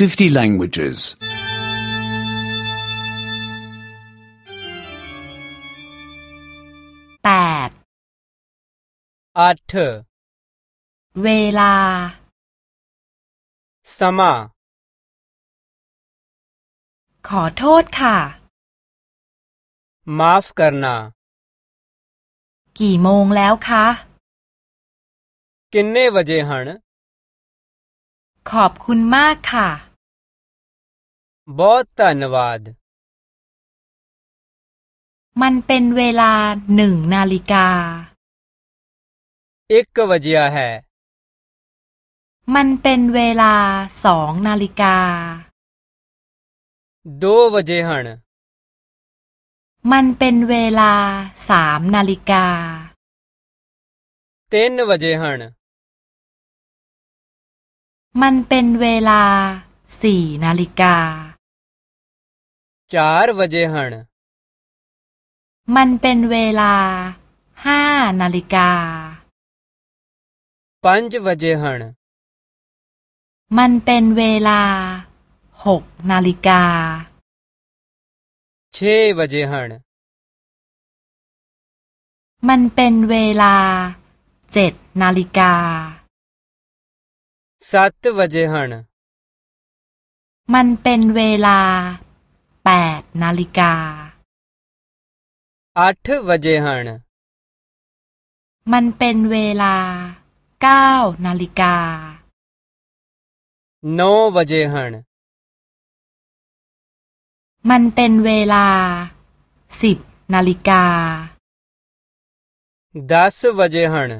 50 languages. 8 8เวลา สมา ขอโทษค่ะ มาฟกันนา กี่โมงแล้วคะกินเน่วเจฮันขอบคุณมากค่ะ बहुत धन्यवाद มันเป็นเวลาหนึ่งนาฬิกา एक बजिया है มันเป็นเวลาสองนาฬิกา दो बजे हन มันเป็นเวลาสามนาฬิกา तीन बजे हन มันเป็นเวลาสี่นาฬิกา चार बजे हैं। मन पेन वेला हा नलिका पाँच बजे हैं। मन पेन वेला हक नलिका छह बजे हैं। มันเป็นเวลาเจ็ดนาฬิกาสัตวเจหันมันเป็นเวลา 8นาฬิกา8วัเจหันมันเป็นเวลา 9นาฬิกา9วัเจหันมันเป็นเวลา 10นาฬิกา10วัเจหัน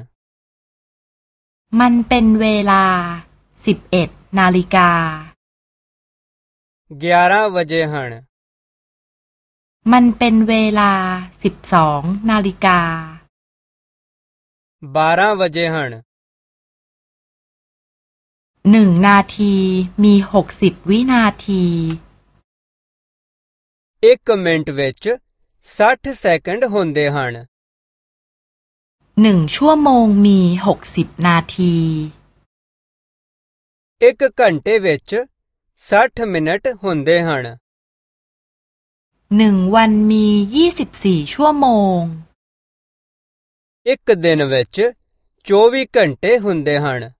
มันเป็นเวลา 11นาฬิกา11วัเจหัน มันเป็นเวลาสิบสองนาฬิกาਬਾਰਾਂ ਵਜੇ ਹਨหนึ่งนาทีมีหกสิบวินาทีเอਇੱਕ ਮਿੰਟ ਵਿੱਚ ਸੱਠ ਸੈਕੰਡ ਹੁੰਦੇ ਹਨหนึ่งชั่วโมงมีหกสิบนาที ਇੱਕ ਘੰ ਟੇ ਵਿੱਚ ਸੱਠ ਮਿੰਟ ਹੁੰਦੇ ਹਨ หนึ่งวันมียี่สิบสี่ชั่วโมง ਇੱਕ ਦਿਨ ਵਿੱਚ 24 ਘੰਟੇ ਹੁੰਦੇ ਹਨ